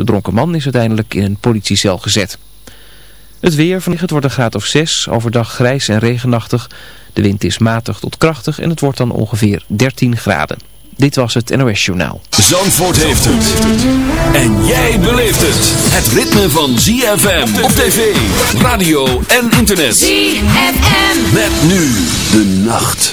De dronken man is uiteindelijk in een politiecel gezet. Het weer van het wordt een graad of 6, overdag grijs en regenachtig. De wind is matig tot krachtig en het wordt dan ongeveer 13 graden. Dit was het NOS Journaal. Zandvoort heeft het. En jij beleeft het. Het ritme van ZFM op tv, radio en internet. ZFM. Met nu de nacht.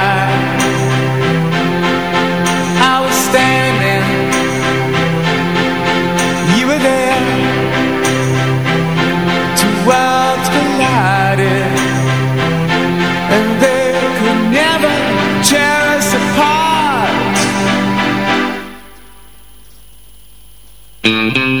We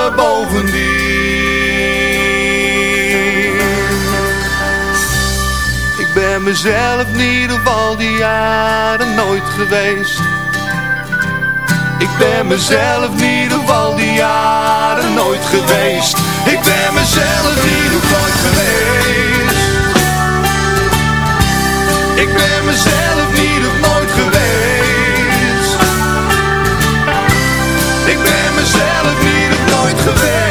ben niet op al die jaren nooit geweest. Ik ben mezelf niet op al die jaren nooit geweest. Ik ben mezelf niet nooit geweest. Ik ben mezelf niet op nooit geweest. Ik ben mezelf op nooit geweest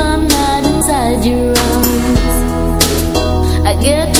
I'm not inside your arms. I get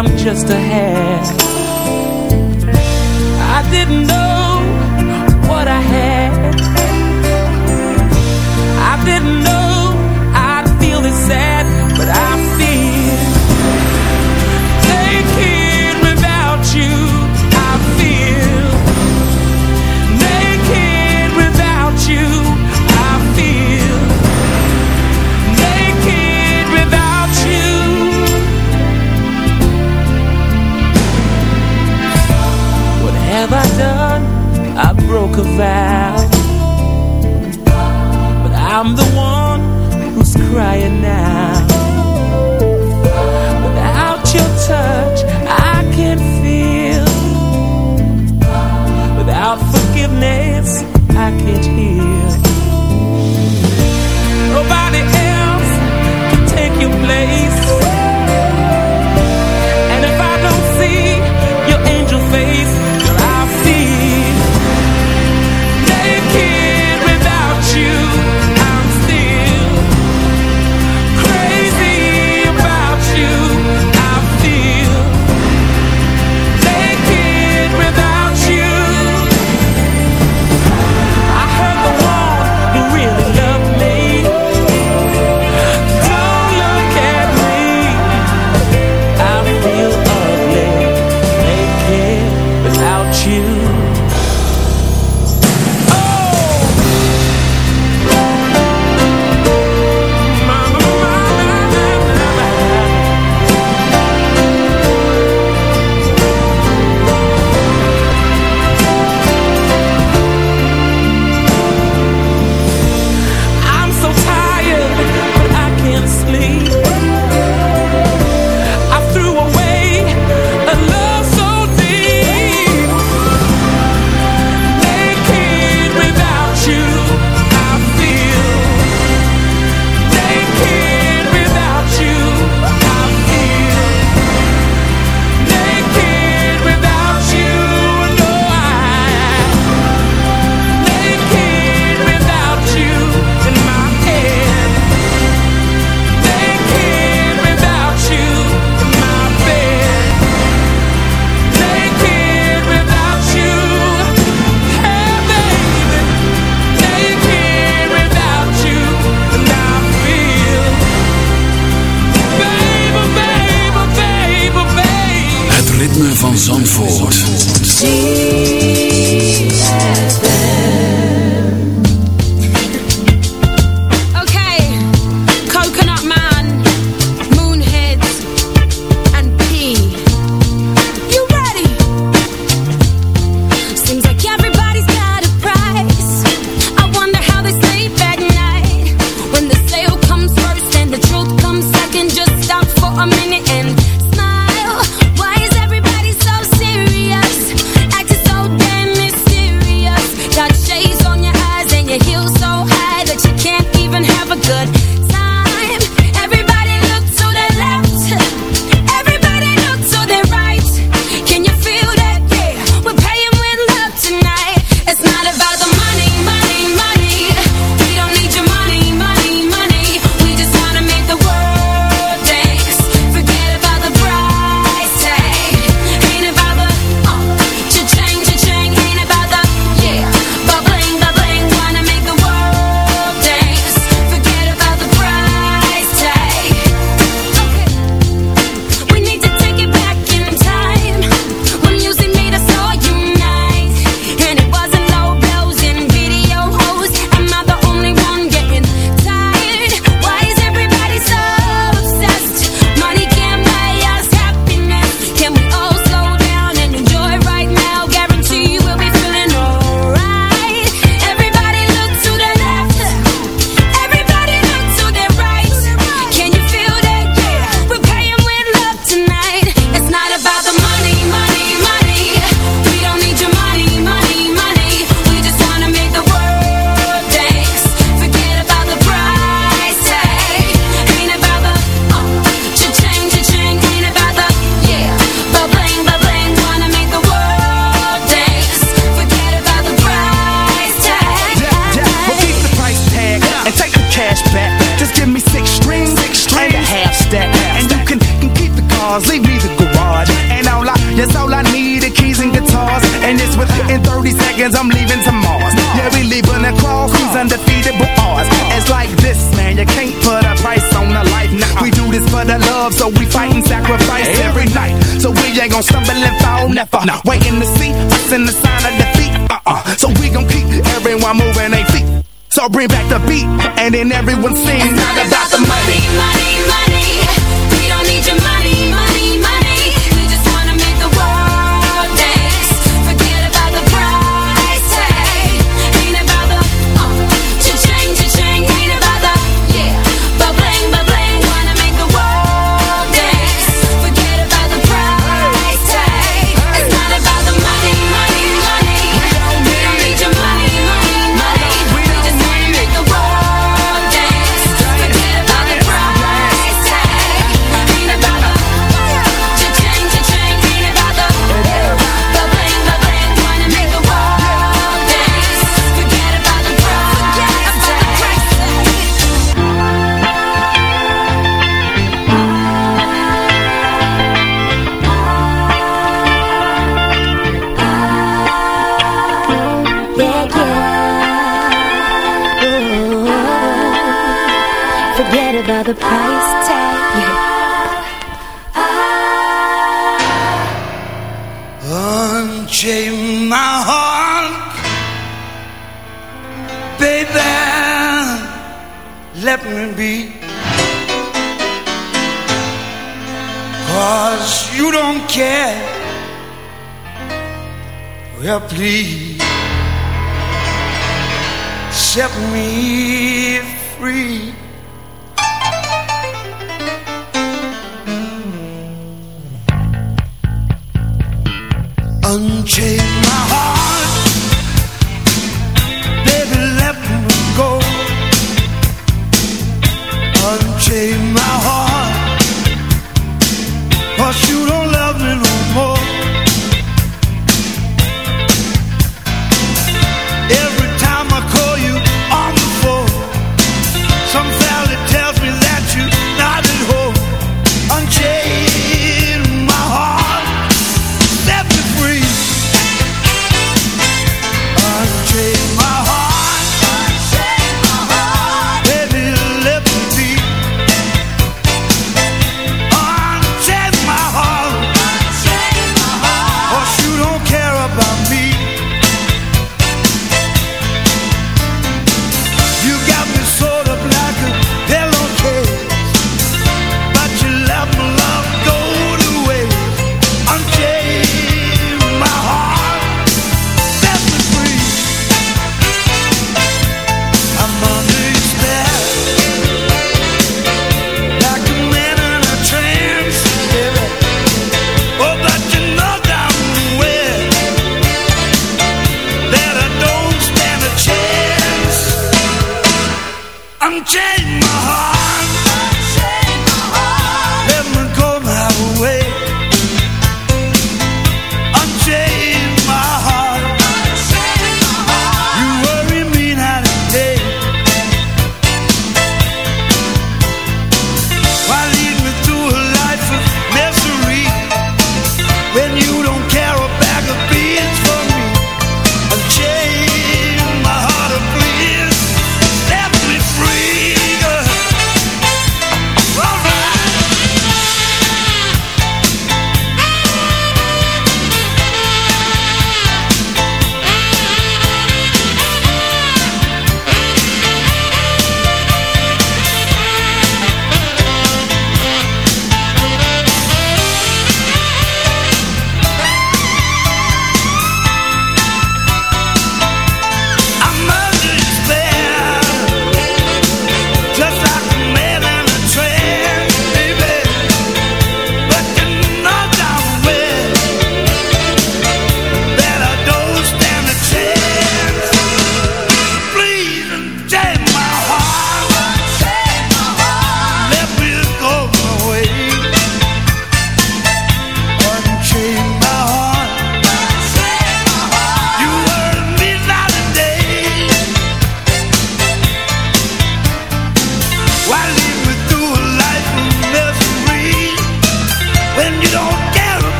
I'm just a hat I didn't know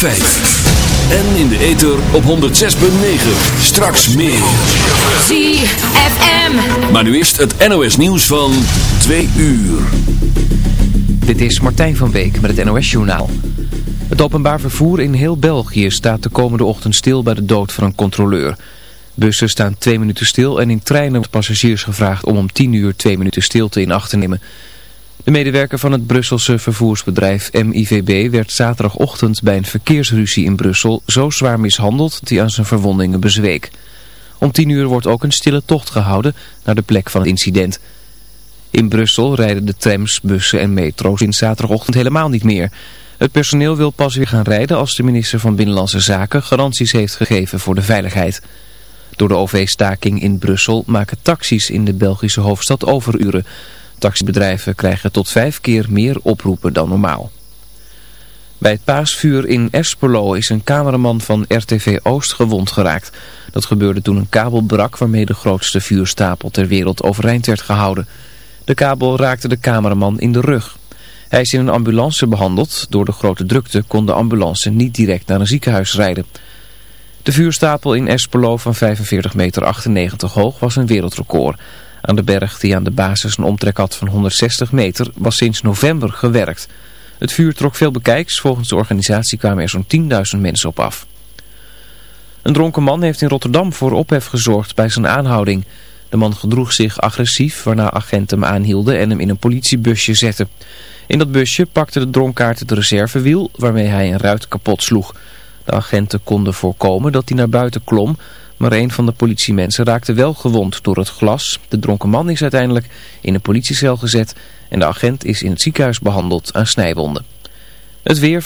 En in de ether op 106.9. Straks meer. ZFM. Maar nu eerst het NOS nieuws van 2 uur. Dit is Martijn van Beek met het NOS Journaal. Het openbaar vervoer in heel België staat de komende ochtend stil bij de dood van een controleur. Bussen staan twee minuten stil en in treinen wordt passagiers gevraagd om om 10 uur twee minuten stilte in acht te nemen. De medewerker van het Brusselse vervoersbedrijf MIVB werd zaterdagochtend bij een verkeersruzie in Brussel zo zwaar mishandeld dat hij aan zijn verwondingen bezweek. Om 10 uur wordt ook een stille tocht gehouden naar de plek van het incident. In Brussel rijden de trams, bussen en metro's sinds zaterdagochtend helemaal niet meer. Het personeel wil pas weer gaan rijden als de minister van Binnenlandse Zaken garanties heeft gegeven voor de veiligheid. Door de OV-staking in Brussel maken taxis in de Belgische hoofdstad overuren. Taxibedrijven krijgen tot vijf keer meer oproepen dan normaal. Bij het paasvuur in Espelo is een cameraman van RTV Oost gewond geraakt. Dat gebeurde toen een kabel brak waarmee de grootste vuurstapel ter wereld overeind werd gehouden. De kabel raakte de cameraman in de rug. Hij is in een ambulance behandeld. Door de grote drukte kon de ambulance niet direct naar een ziekenhuis rijden. De vuurstapel in Espelo van 45,98 meter hoog was een wereldrecord. Aan de berg die aan de basis een omtrek had van 160 meter was sinds november gewerkt. Het vuur trok veel bekijks. Volgens de organisatie kwamen er zo'n 10.000 mensen op af. Een dronken man heeft in Rotterdam voor ophef gezorgd bij zijn aanhouding. De man gedroeg zich agressief, waarna agenten hem aanhielden en hem in een politiebusje zetten. In dat busje pakte de dronkaart het reservewiel, waarmee hij een ruit kapot sloeg. De agenten konden voorkomen dat hij naar buiten klom, maar een van de politiemensen raakte wel gewond door het glas. De dronken man is uiteindelijk in een politiecel gezet en de agent is in het ziekenhuis behandeld aan snijwonden. Het weer...